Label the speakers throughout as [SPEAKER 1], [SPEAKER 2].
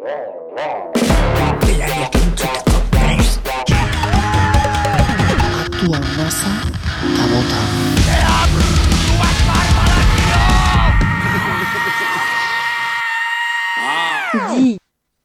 [SPEAKER 1] roar,
[SPEAKER 2] roar.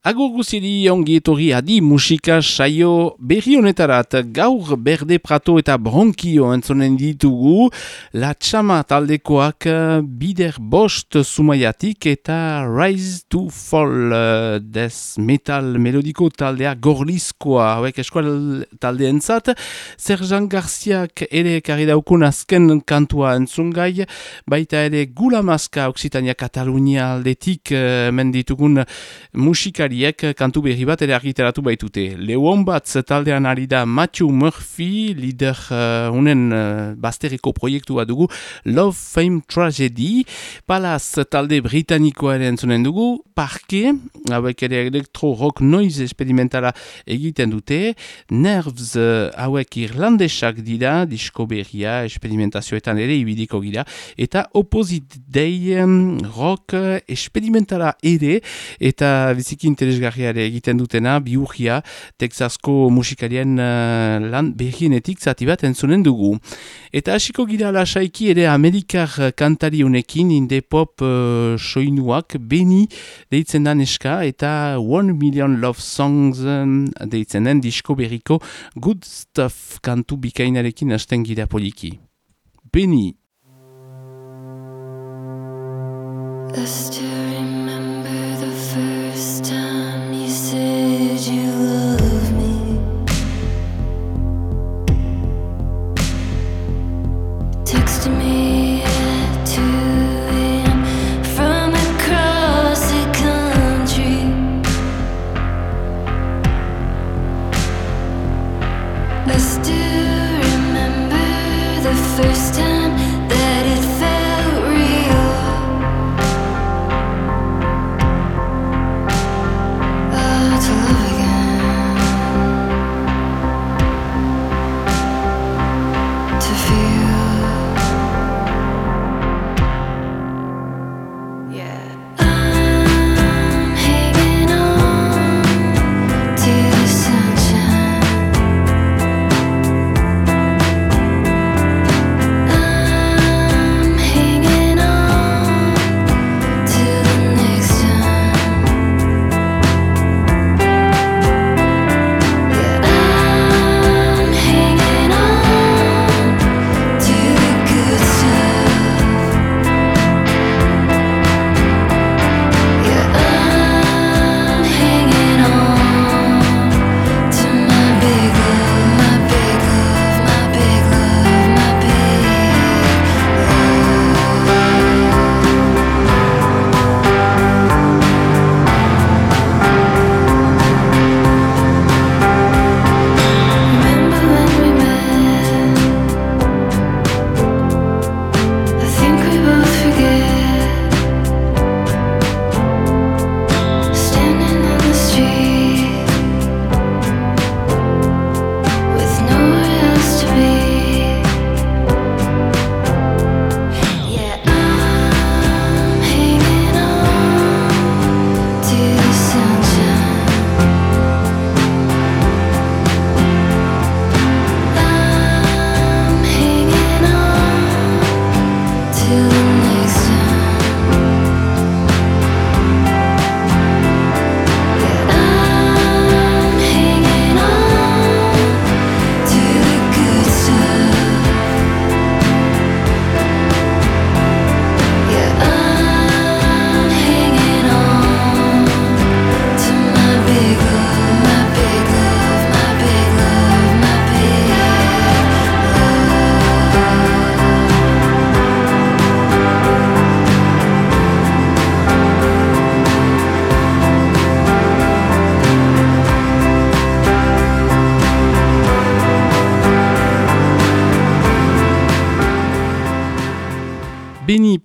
[SPEAKER 3] Agur guziri ongi etorri adi musika saio berri honetarat. Gaur berde prato eta bronkio entzonen ditugu. La Txama taldekoak bider bost sumaiatik eta Rise to Fall eh, des metal melodiko taldea gorlizkoa. Hauek eskual talde entzat. Serjan Garziak ere karri daukun azken kantua entzungai. Baita ere Gula Maska Oksitania Katalunia aldetik eh, menditugun musikariek kantu berri bat ere argitaratu baitute. Leuon bat taldean ari da Matthew Murphy, lider uh, unen uh, bazterreko proiektua dugu Love, Fame, Tragedy. Palaz talde britanikoa ere entzunen dugu. Parke, hauek ere elektro-rock noise experimentala egiten dute. Nerves uh, hauek irlandesak dira, disko berria, experimentazioetan ere ibidiko gira. Eta Opposite Day um, rock uh, experimentala ere, eta biziki interesgarriare egiten dutena, biurria, Texasko musikarien uh, lan berrienetik zati bat entzunen dugu. Eta hasiko gira lasaiki ere Amerikar kantari honekin inde pop uh, soinuak beni deitzen da neska eta One Million Love Songs um, deitzen den disko berriko Good Stuff kantu bikainarekin hasten gira poliki. Beni.
[SPEAKER 4] I said you love me.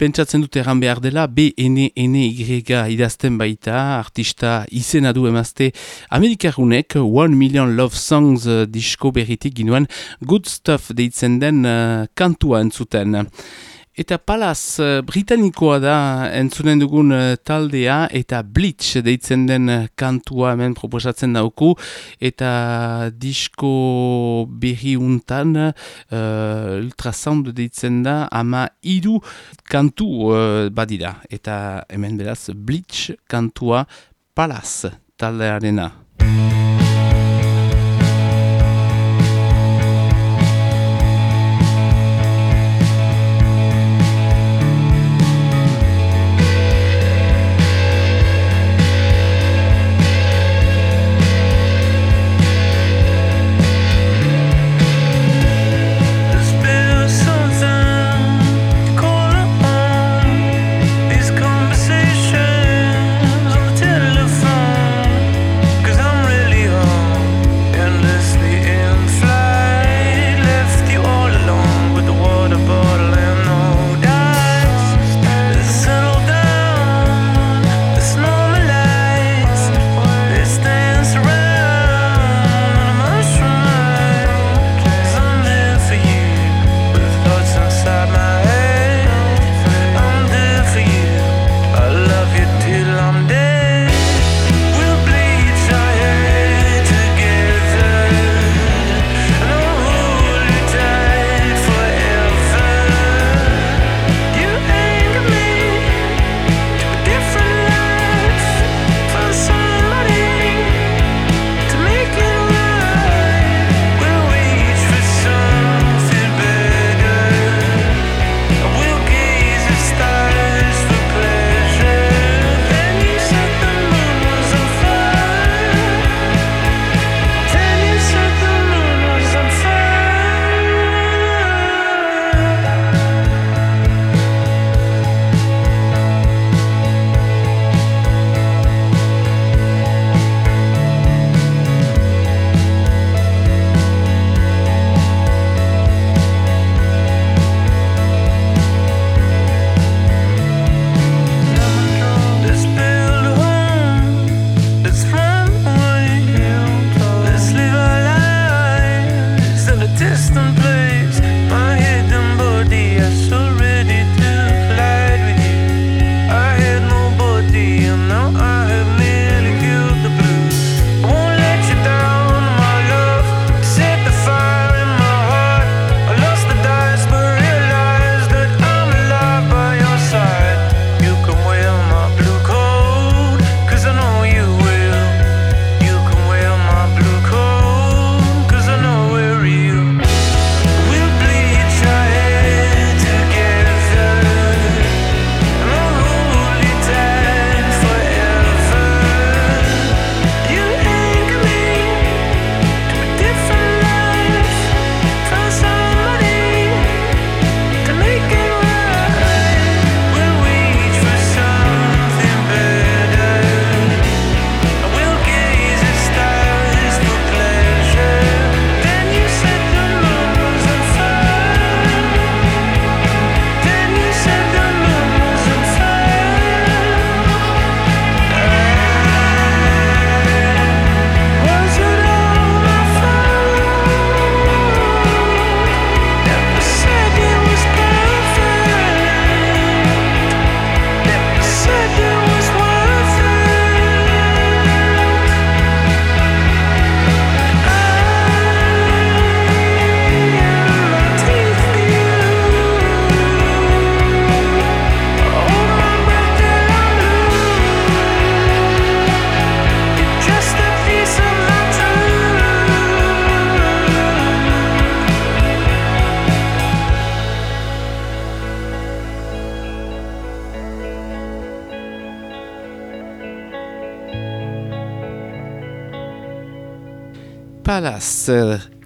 [SPEAKER 3] Pentsatzen dute erran behar dela, B-N-N-Y idazten baita, artista izena du emazte Amerikarunek One Million Love Songs uh, disko berritik ginuen Good Stuff deitzen den uh, kantua entzuten.
[SPEAKER 5] Eta palaz, eh, britanikoa da entzunen dugun eh, taldea eta Bleach deitzen den eh, kantua hemen proposatzen dauku. Eta disko berri untan, uh, ultrasound deitzen da, ama iru kantu uh, badira. Eta hemen beraz, Bleach kantua palaz taldearena.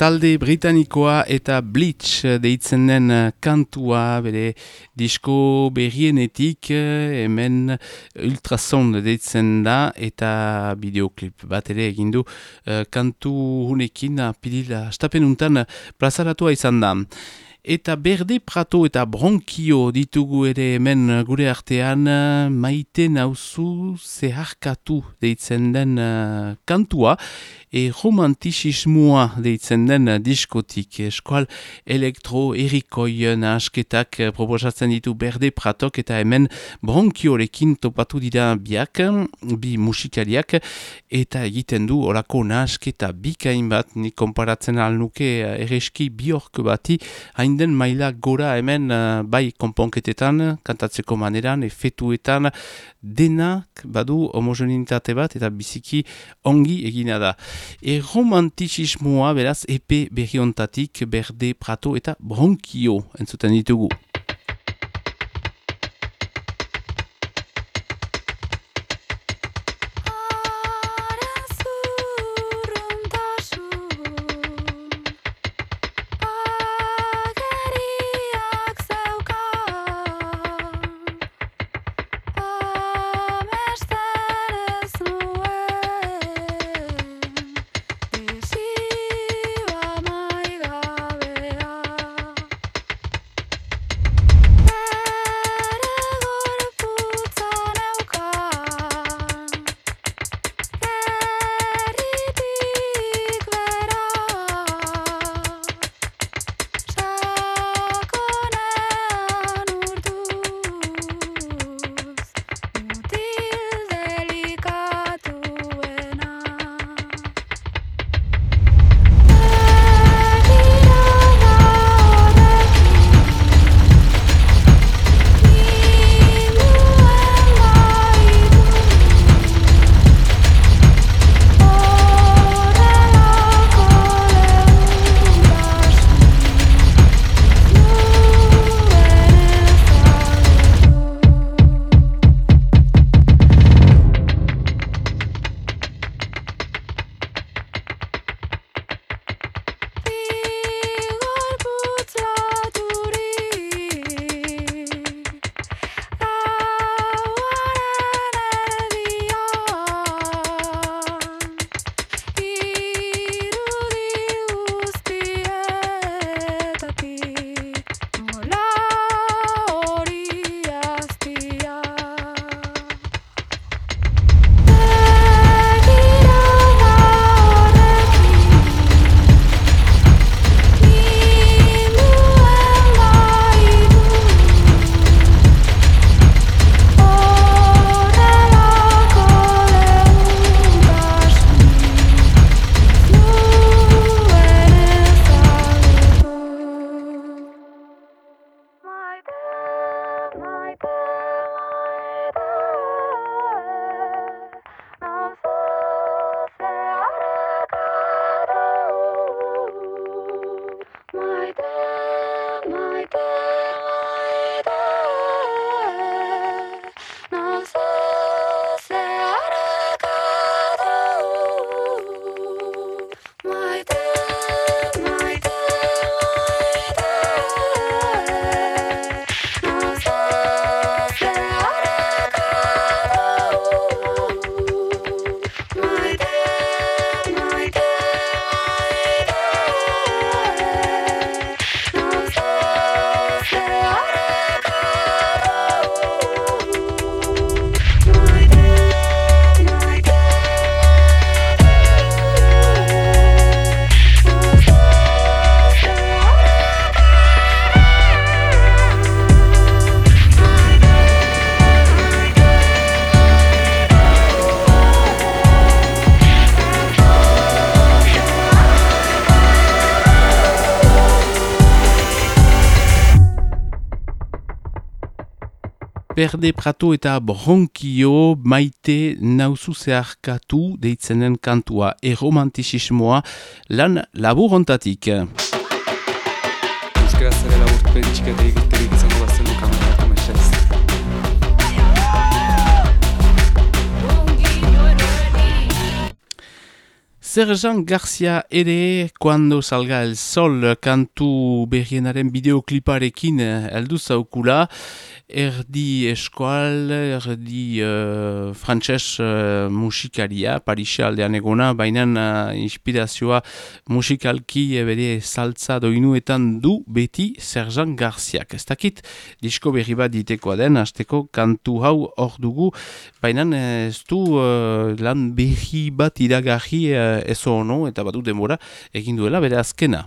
[SPEAKER 5] talde britanikoa eta Bleach eh, deitzen den eh, kantua bere disko berrienetik eh, hemen ultrason deitzen da eta bideoklip bat ere egindu uh, kantu hunekin apidila estapenuntan plazaratua izan da.
[SPEAKER 6] Eta berde prato eta bronkio ditugu ere hemen gure artean maite nauzu zeharkatu deitzen den uh, kantua e romantisismoa deitzen den diskotik. Eskual elektro erikoi nahasketak eh, proposatzen ditu berde pratok eta hemen bronkiorekin topatu dira biak, bi musikariak eta egiten du orako nahasketa. Bikain bat, ni konparatzen alnuke ereski biork bati hain den maila gora hemen eh, bai konponketetan, kantatzeko maneran, efetuetan, denak badu homogenitate bat eta biziki ongi egina da. E romantisismoa beraz epe berriontatik berde prato eta bronkio entzuten ditugu. Berde prato eta bronkio maite nauzu zeharkatu deitzenen kantua erromantisismoa lan laburontatik.
[SPEAKER 7] Euskaraz ere laburpen txiketa
[SPEAKER 3] Serjan Garcia ere, kuando salga el sol kantu berrienaren bideokliparekin eh, heldu zaukula, erdi eskoal, erdi eh, uh, frantxez uh, eh, musikaria, Parixe aldean egona, baina uh, inspirazioa musikalki bere saltza doinuetan du beti Serjan Garziak. Ez dakit, disko berri bat ditekoa den, azteko kantu hau hor dugu, baina ez du uh, lan berri bat iragarri uh, ezo ono eta batu denbora egin duela bere azkena.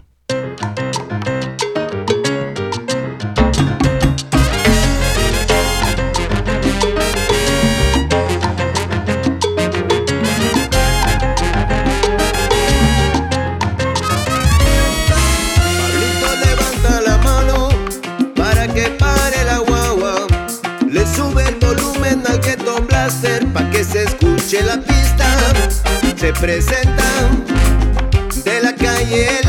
[SPEAKER 8] representan de la calle.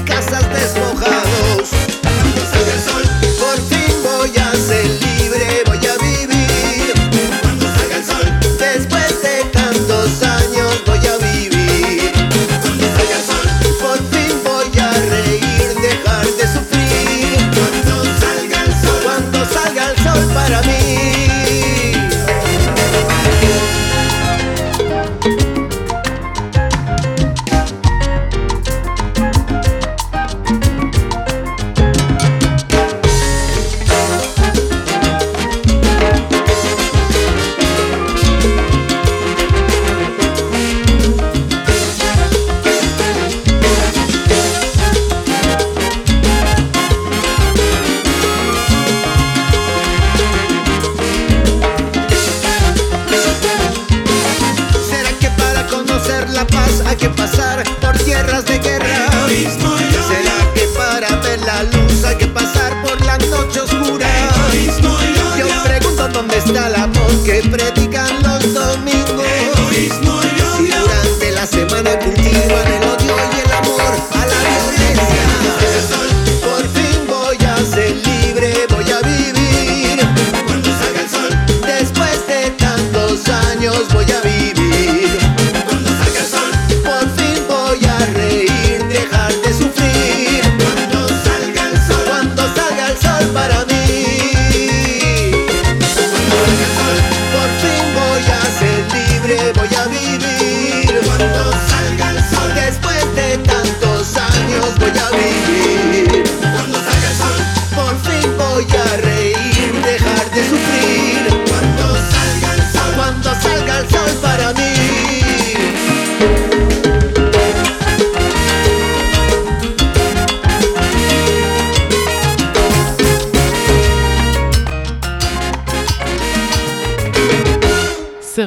[SPEAKER 8] casas de su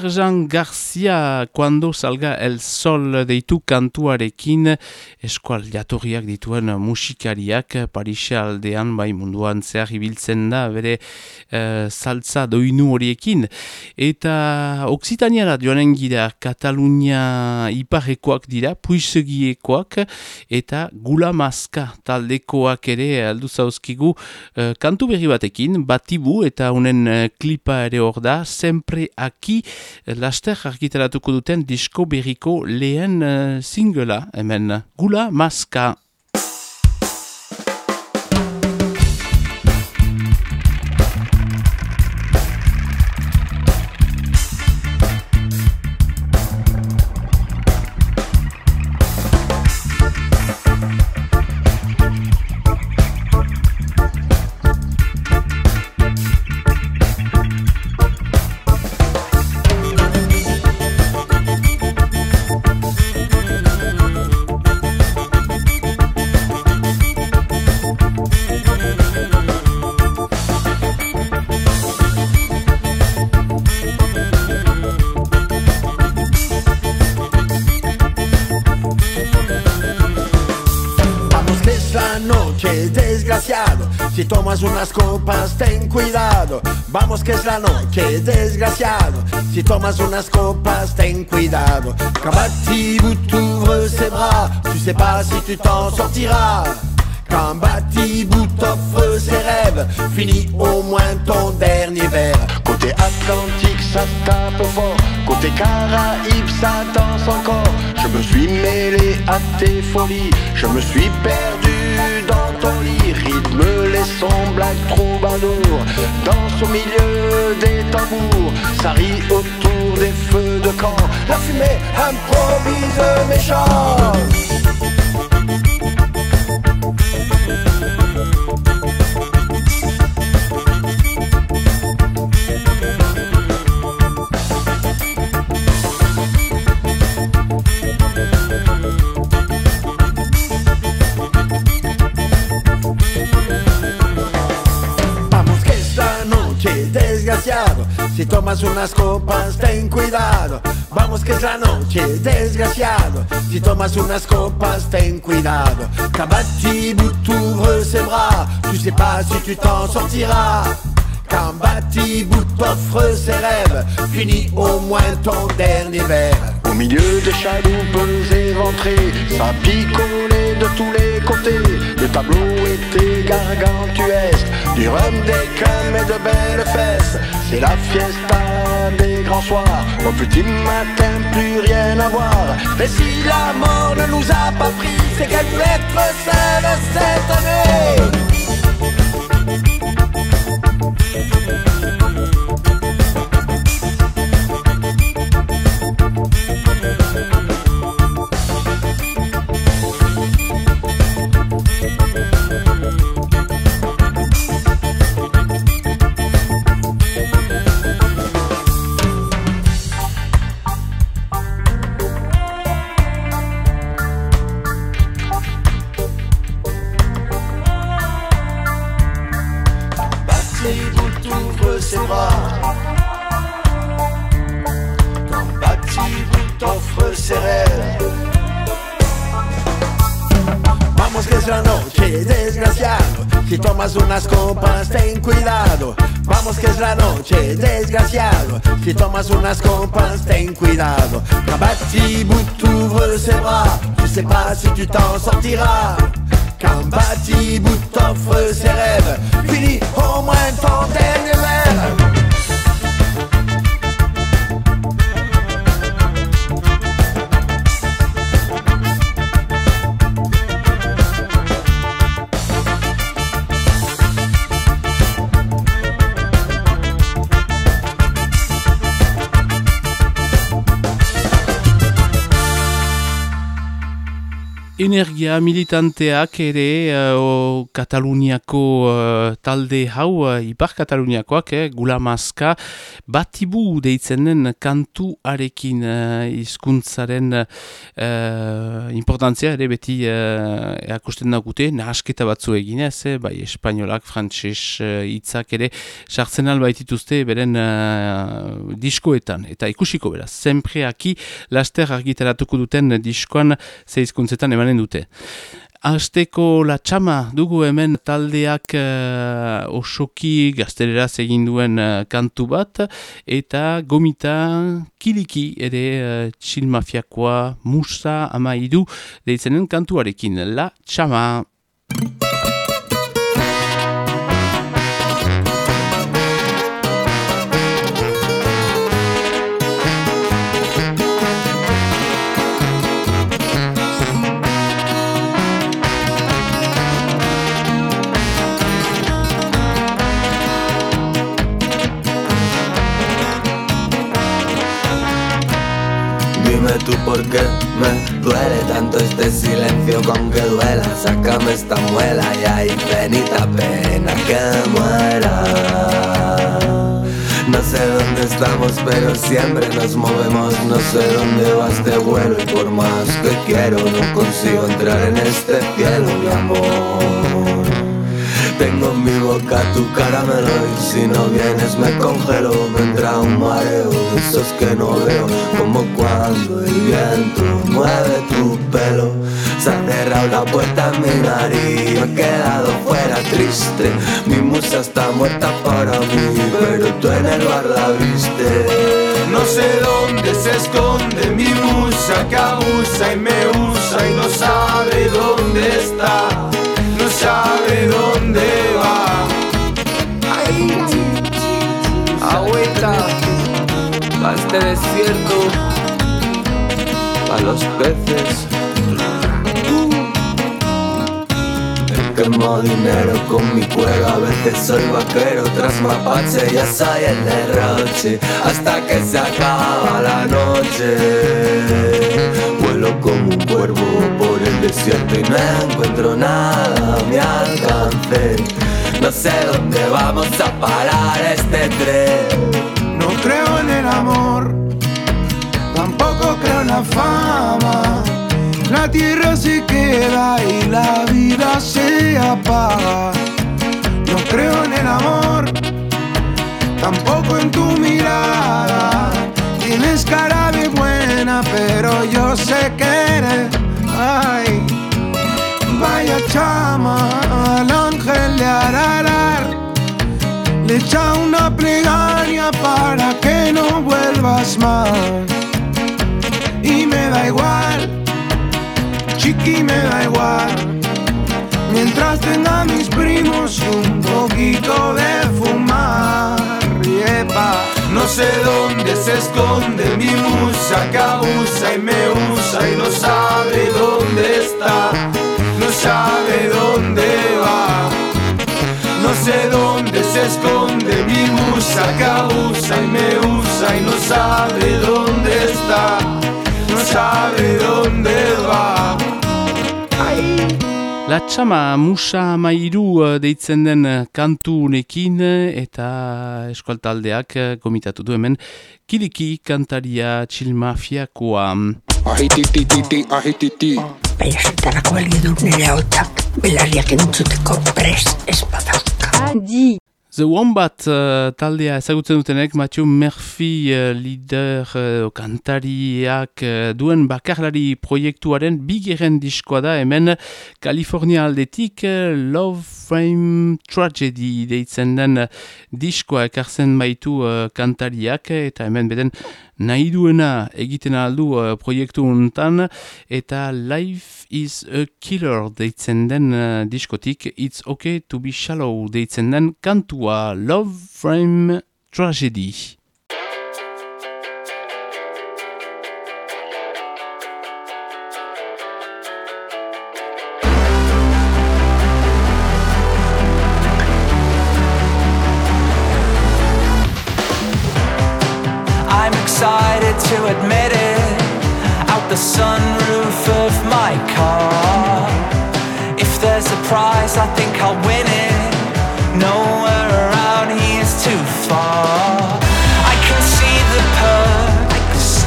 [SPEAKER 3] Serjan Garcia Cuando salga el sol deitu kantuarekin eskual jatorriak dituen musikariak Parisa aldean bai munduan zehar ibiltzen da bere uh, saltza doinu horiekin. Eta Oksitaniara joanen gira Katalunia iparekoak dira puizegiekoak eta gula maska taldekoak ere aldu zauzkigu uh, kantu berri batekin batibu eta unen uh, klipa ere hor da sempre aki laster argitaratuko duten disko berriko lehen uh, singela hemen. Gula maska
[SPEAKER 9] que es la noche, desgraciado. Si tomas unas copas, ten cuidado. Quand t'ouvre ses bras, tu sais pas si tu t'en sortiras. Quand Batibout t'offre ses rêves, finis au moins ton dernier verre. Côté Atlantique, ça tape fort. Côté Caraïbes, ça danse encore. Je me suis mêlé à tes folies. Je me suis perdu dans ton lit. Rythme les sons, blagues, troubadours. Danse au milieu des tambours. Ça rit autour des feux de camp. La fumée improvise mes si tomas unas copas, ten cuidado. Vamos que es la noche, desgraciado, si tomas unas copas, ten cuidado. Batibout t'ouvre ses bras, tu sais pas si tu t'en sortiras. Batibout t'offre ses rêves, finis au moins ton dernier verre. Au milieu des chaloupes éventrées, ça de tous les côtés. Le tableau était gargantuesque, du rhum, des crèmes et de belles fesses. C'est la fiesta des grands soirs, au petit matin plus rien à voir. Mais si la mort ne nous a pas pris, c'est qu'elle voulait être celle cette année. Si tomas unas copas, ten cuidado. Quand Batibout ouvre ses bras. Tu sais pas si tu t'en sortiras. Quand Batibout t'offre ses rêves. Finis au moins ton dernier verre
[SPEAKER 3] Energia militanteak ere uh, o Kataluniako uh, talde hau, uh, Ipar Kataluniakoak, eh, gula batibu deitzen den kantuarekin uh, izkuntzaren uh, importantzia ere beti uh, eakusten dagute, nahasketa batzu eginez, eh, bai espainolak, frantses uh, hitzak ere, sartzen albaitituzte beren uh, diskoetan, eta ikusiko beraz, zenpreaki laster argitaratuko duten diskoan ze hizkuntzetan emanen dute. Azteko la txama dugu hemen taldeak uh, osoki gazteleraz egin duen eh, kantu bat eta gomita kiliki ere uh, txilmafiakoa musa amaidu deitzenen kantuarekin la txama.
[SPEAKER 10] Tú por qué me duele tanto este silencio con que duela Sácame esta muela y hay penita pena que muera. No sé dónde estamos pero siempre nos movemos. No sé dónde va este vuelo y por más que quiero No consigo entrar en este cielo mi amor tengo en mi boca tu caramelo y si no vienes me congelo. Vendrá un mareo de esos que no veo. Como cuando el viento mueve tu pelo. Se ha cerrado la puerta en mi nariz. He quedado fuera triste. Mi musa está muerta para mí Pero tú en el bar la viste.
[SPEAKER 11] No sé dónde se esconde mi musa que abusa y me usa y no sabe dónde está,
[SPEAKER 10] Agüita Pa' este desierto Pa' los peces Quemo dinero con mi cuero A veces soy vaquero tras mapache Ya soy el derroche Hasta que se acaba la noche. Vuelo como un cuervo por el desierto Y no encuentro nada a mi alcance No sé dónde vamos a parar este tren
[SPEAKER 11] No creo en el amor, tampoco creo en la fama. La tierra se queda y la vida se apaga. No creo en el amor, tampoco en tu mirada. Tienes cara de buena, pero yo sé que eres. Ay, vaya chama, al ángel de Ararar. Le echa una plegaria para que no vuelvas más. Y me da igual, chiqui, me da igual. Mientras tenga mis primos un poquito de fumar. Yepa. No sé dónde se esconde mi musa que y me usa y no sabe dónde está, no sabe dónde va. No sé dónde se esconde mi musa que abusa y me usa y no sabe dónde está, no sabe dónde va.
[SPEAKER 3] La txama musa mairu eh, deitzen den eh, kantu unekin eh, eta eskualtaldeak gomitatu du hemen kiliki kantaria txilmafiakoa.
[SPEAKER 12] Ahititititi, ahititi.
[SPEAKER 13] Baiasetarako heldu nire hautak belarriak entzuteko prest ez badauka.
[SPEAKER 3] The Wombat uh, taldea ezagutzen dutenek Matthew Murphy uh, lider uh, kantariak uh, duen bakarlari proiektuaren bigeren diskoa da hemen California aldetik uh, Love Frame Tragedy deitzen den uh, diskoa ekartzen baitu uh, kantariak eta hemen beden nahi duena egiten aldu uh, proiektu untan eta Life is a Killer deitzen den uh, diskotik It's okay to be shallow deitzen den kantua Love Frame Tragedy.
[SPEAKER 2] Excited to admit it. Out the sunroof of my car. If there's a prize, I think I'll win it. Nowhere around here is too far. I can see the perks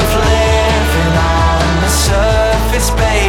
[SPEAKER 2] of living on the surface, babe.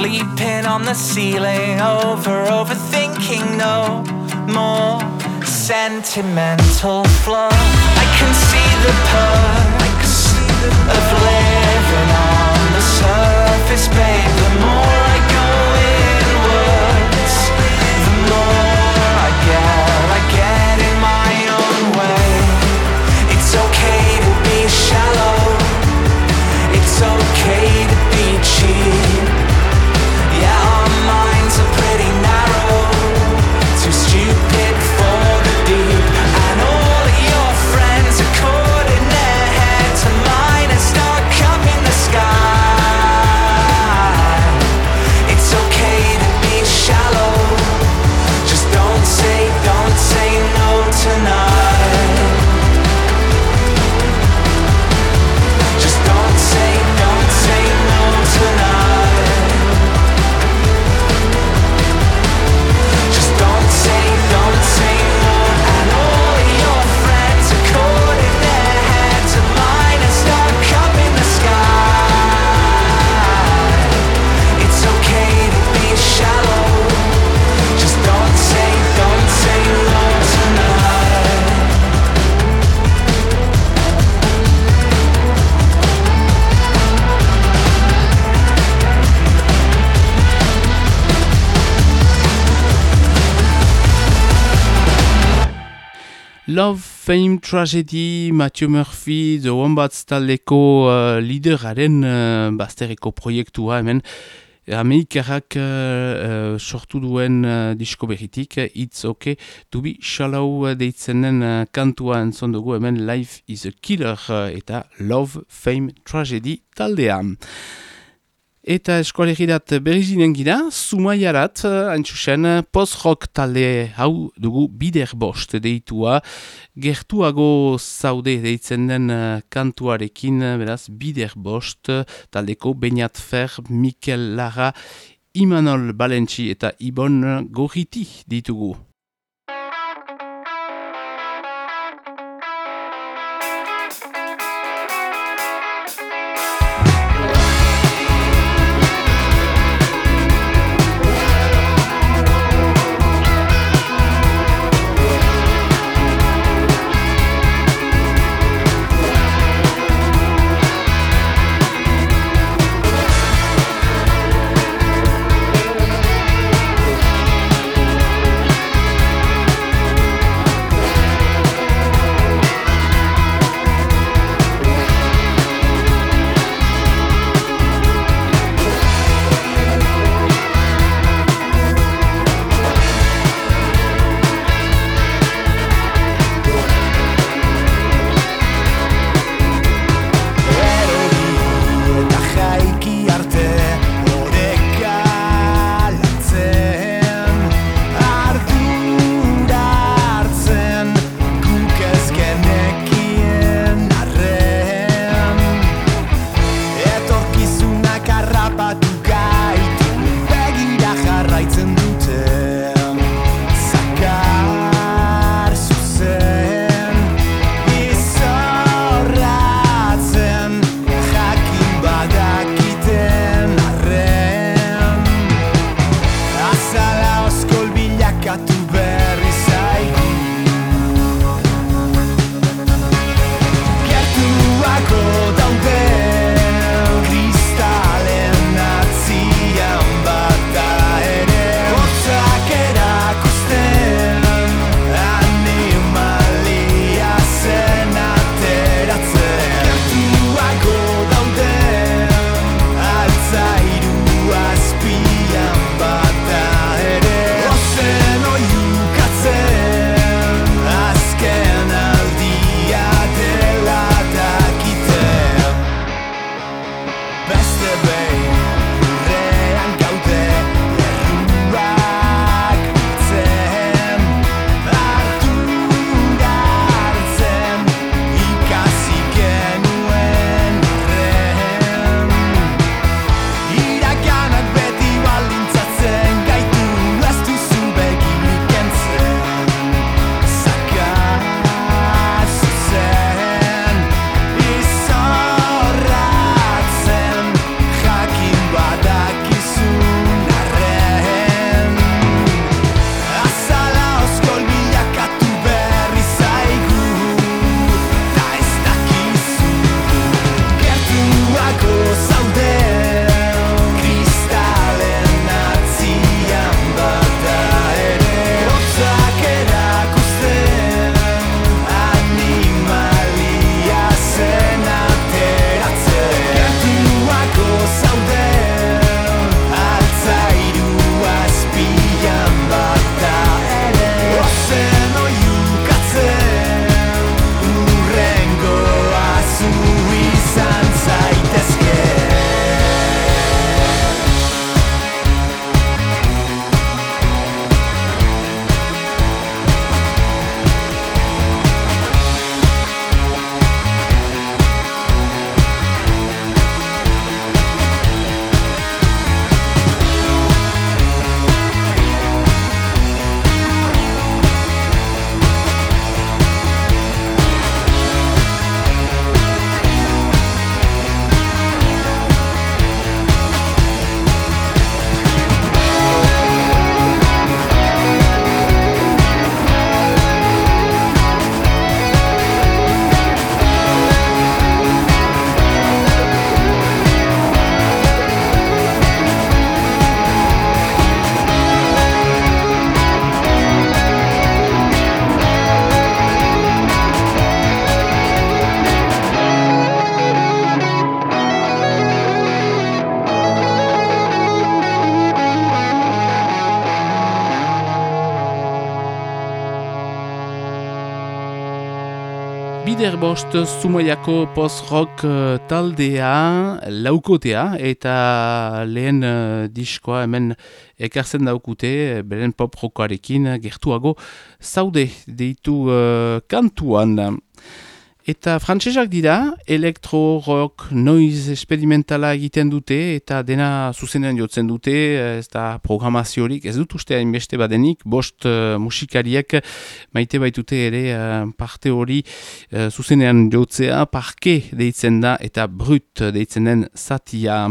[SPEAKER 2] Sleeping on the ceiling over, overthinking no more sentimental fluff. I can see the perks of living on the surface, babe. The more I go inwards, the more I get, I get in my own way. It's okay to be shallow. It's okay to be cheap.
[SPEAKER 3] Love, Fame, Tragedy, Matthew Murphy, The Wombats taldeko uh, lideraren uh, bazterreko proiektua hemen Amerikarrak uh, uh, sortu duen uh, disko berritik, It's Okay to be shallow deitzen den uh, kantua entzon dugu hemen Life is a Killer uh, eta Love, Fame, Tragedy taldean. Eta eskolegirat berrizinen gira, Zumaiarat, antxusen, post-rock talde hau dugu bider bost deitua, gertuago zaude deitzen den eh, kantuarekin, eh, beraz, bider bost, taldeko Beñat Fer, Mikel Lara, Imanol Balentzi eta Ibon Gorriti ditugu. Bost Zumaiako post-rock eh, taldea, laukotea, eta lehen uh, diskoa hemen ekartzen daukute, beren pop-rockoarekin gertuago zaude deitu uh, kantuan. Eta frantsesak dira, elektro-rock noiz experimentala egiten dute, eta dena zuzenean jotzen dute, ez da programaziorik, ez dut uste hainbeste badenik, bost uh, musikariek maite baitute ere uh, parte hori uh, zuzenean jotzea, parke deitzen da, eta brut deitzen den zatia.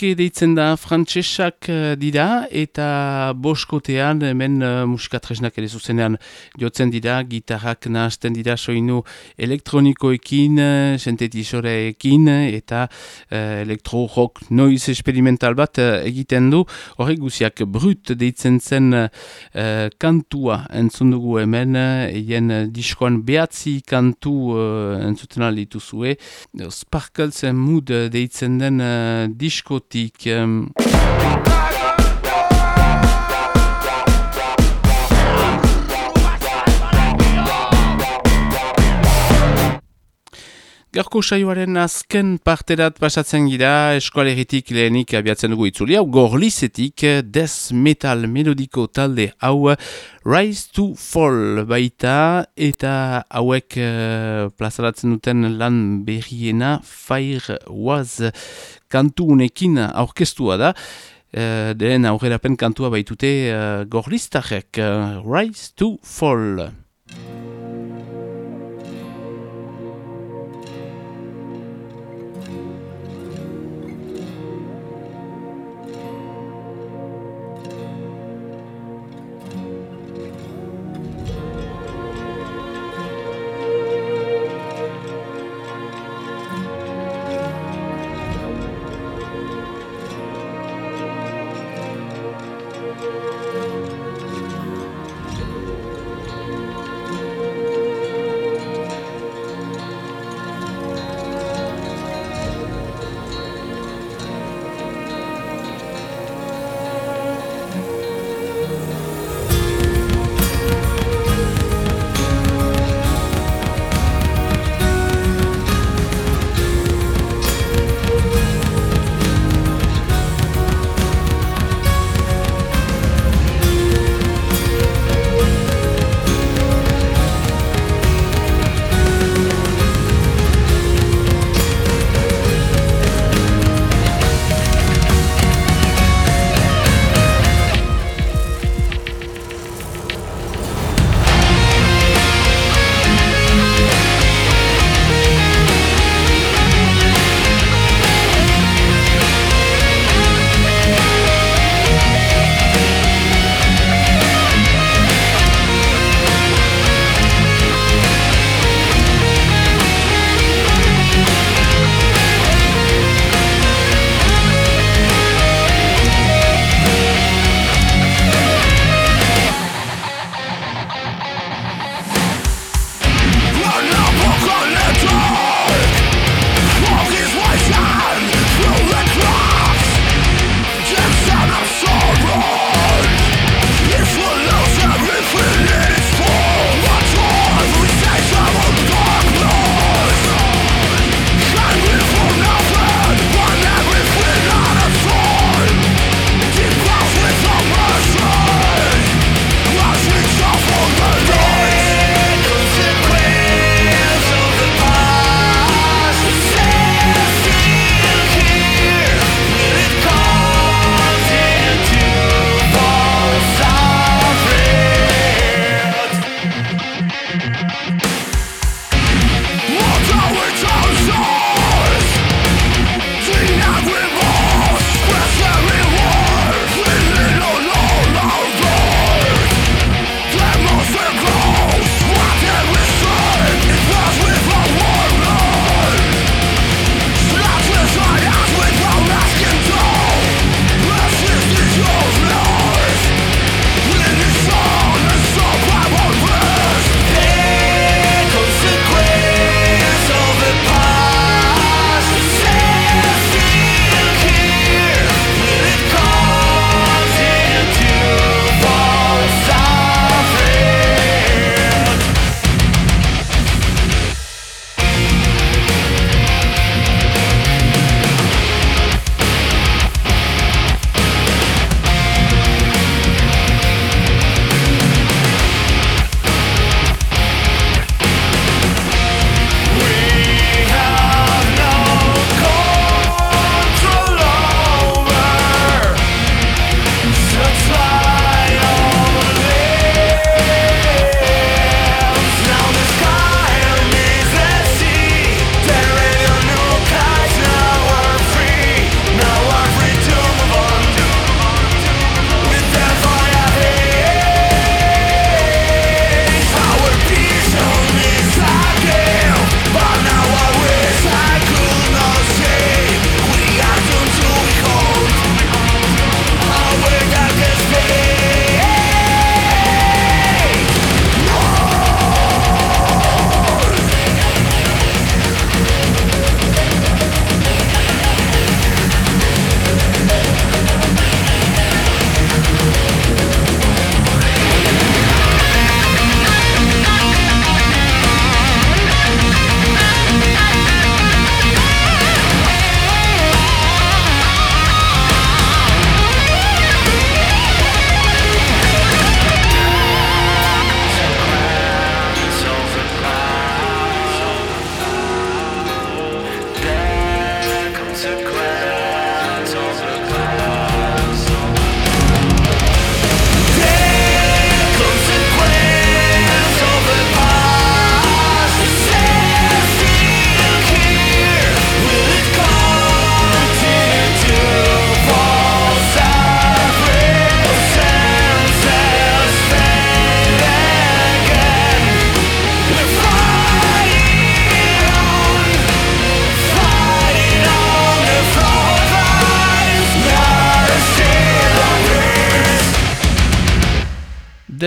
[SPEAKER 3] Parke deitzen da frantsesak eh, dira eta boskotean hemen uh, musikatresnak ere zuzenean jotzen dira, gitarrak nahazten dira soinu elektronikoekin, uh, sintetizoreekin eta uh, elektro-rock noiz experimental bat uh, egiten du. Horrek guziak brut deitzen zen uh, kantua entzun hemen, eien uh, diskoan behatzi kantu uh, entzuten dituzue. Sparkles Mood deitzen den uh, Um, Garko saioaren azken parterat pasatzen gira eskualeritik lehenik abiatzen dugu itzuli hau gorlizetik death metal melodiko talde hau Rise to Fall baita eta hauek uh, plazaratzen duten lan berriena Fire Was kantu unekin aurkeztua da. Uh, den aurrerapen kantua baitute uh, gorlistarek uh, Rise to Fall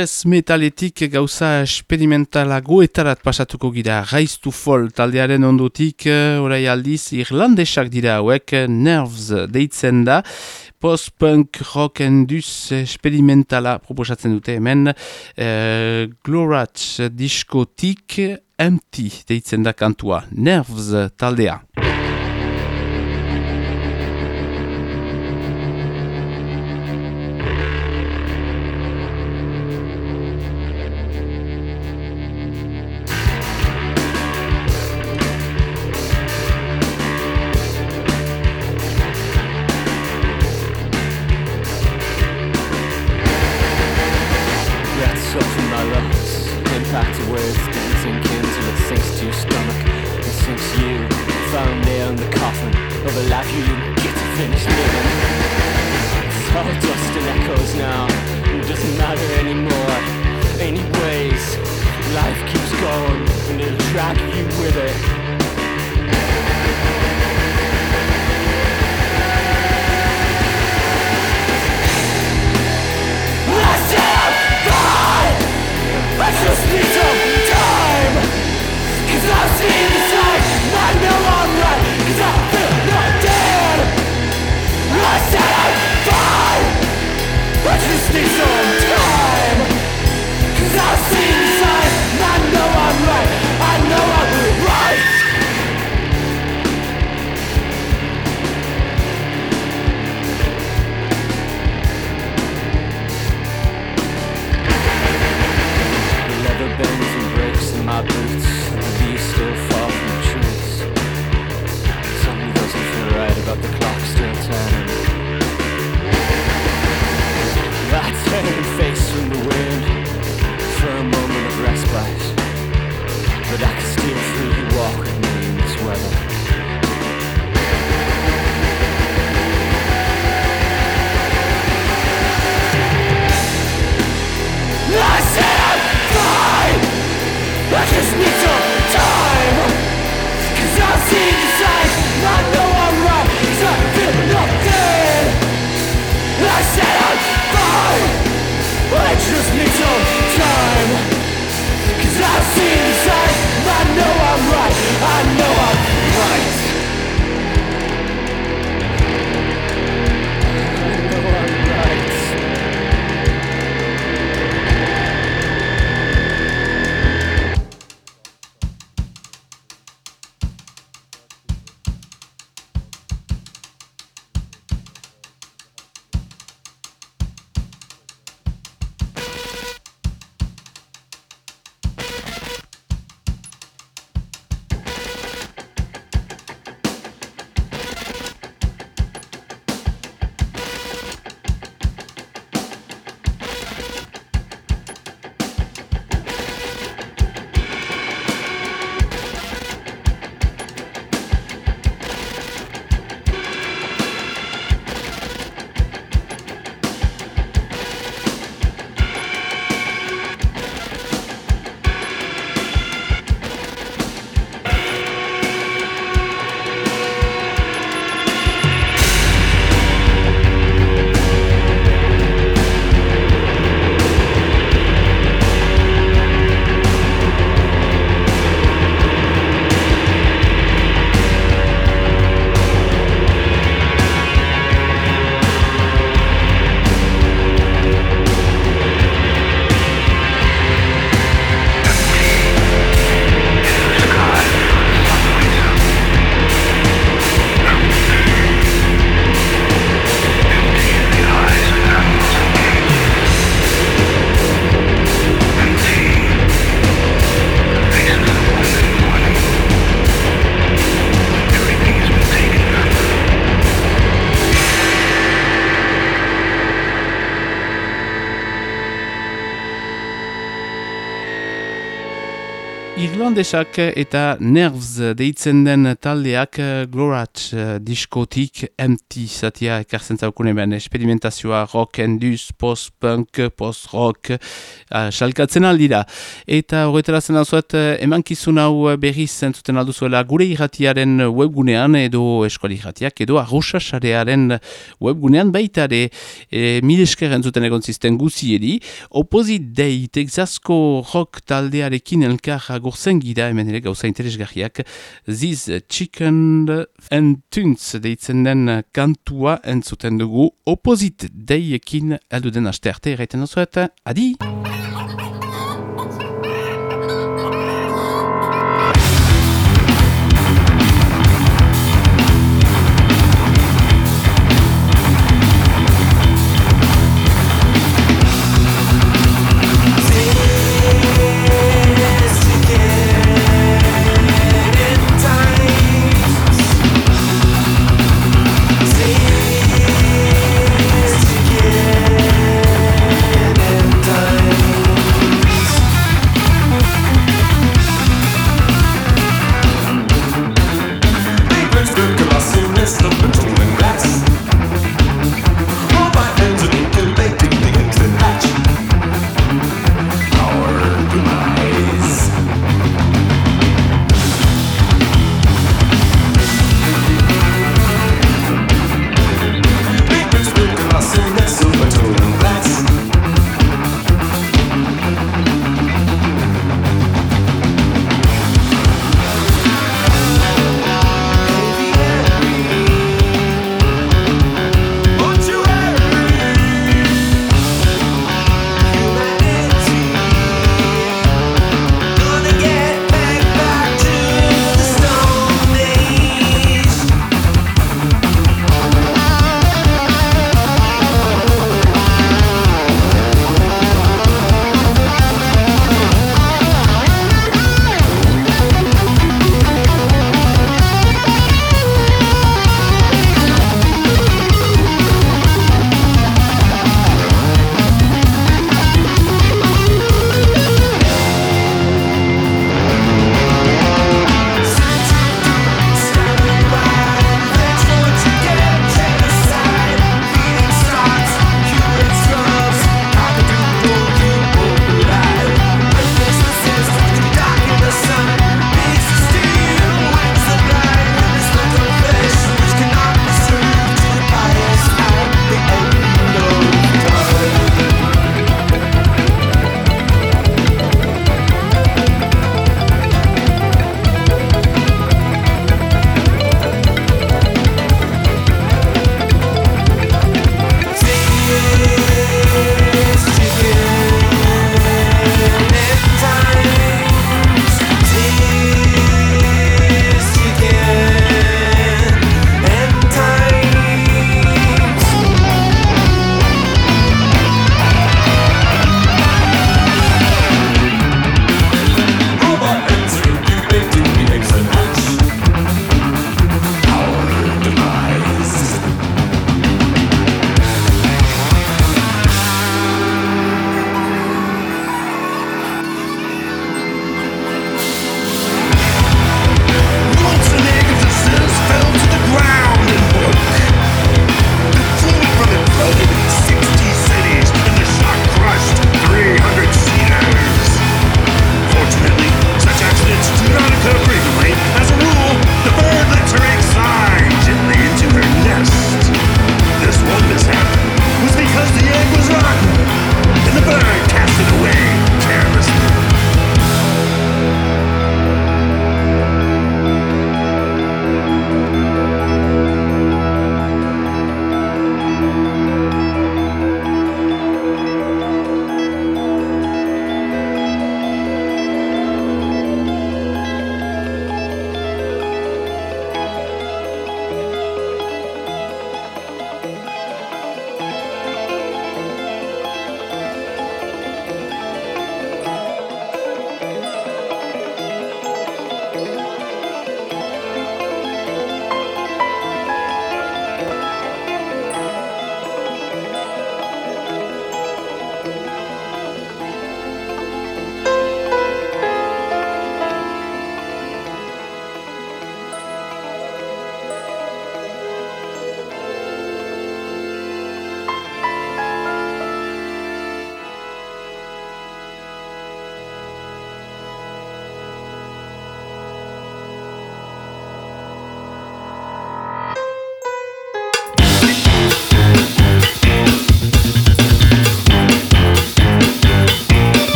[SPEAKER 14] bidez metaletik gauza esperimentala goetarat pasatuko gira. Rise to Fall taldearen ondotik eh, orai aldiz irlandesak dira hauek Nerves deitzen da. Post-punk rock enduz esperimentala proposatzen dute hemen. E, Glorach diskotik empty deitzen da kantua. Nerves taldea.
[SPEAKER 3] Irlandesak eta Nerves deitzen den taldeak eh, Glorat eh, diskotik empty zatia ekartzen zaukune ben experimentazioa rock enduz, post-punk, post-rock uh, aldira. Eta horretara zen alzuet emankizun hau berriz zentzuten alduzuela gure irratiaren webgunean edo eskuali irratiak edo arrosasarearen webgunean baitare e, mil esker entzuten egon zisten guzieri. Opposite Day, Texasko rock taldearekin elkar agurzen gira hemen ere gauza interesgarriak Ziz Chicken and Tunes deitzen den kantua entzuten dugu Opposite Dayekin alduden aste arte erraiten dozuet, adi!
[SPEAKER 2] Mr.
[SPEAKER 13] Potato.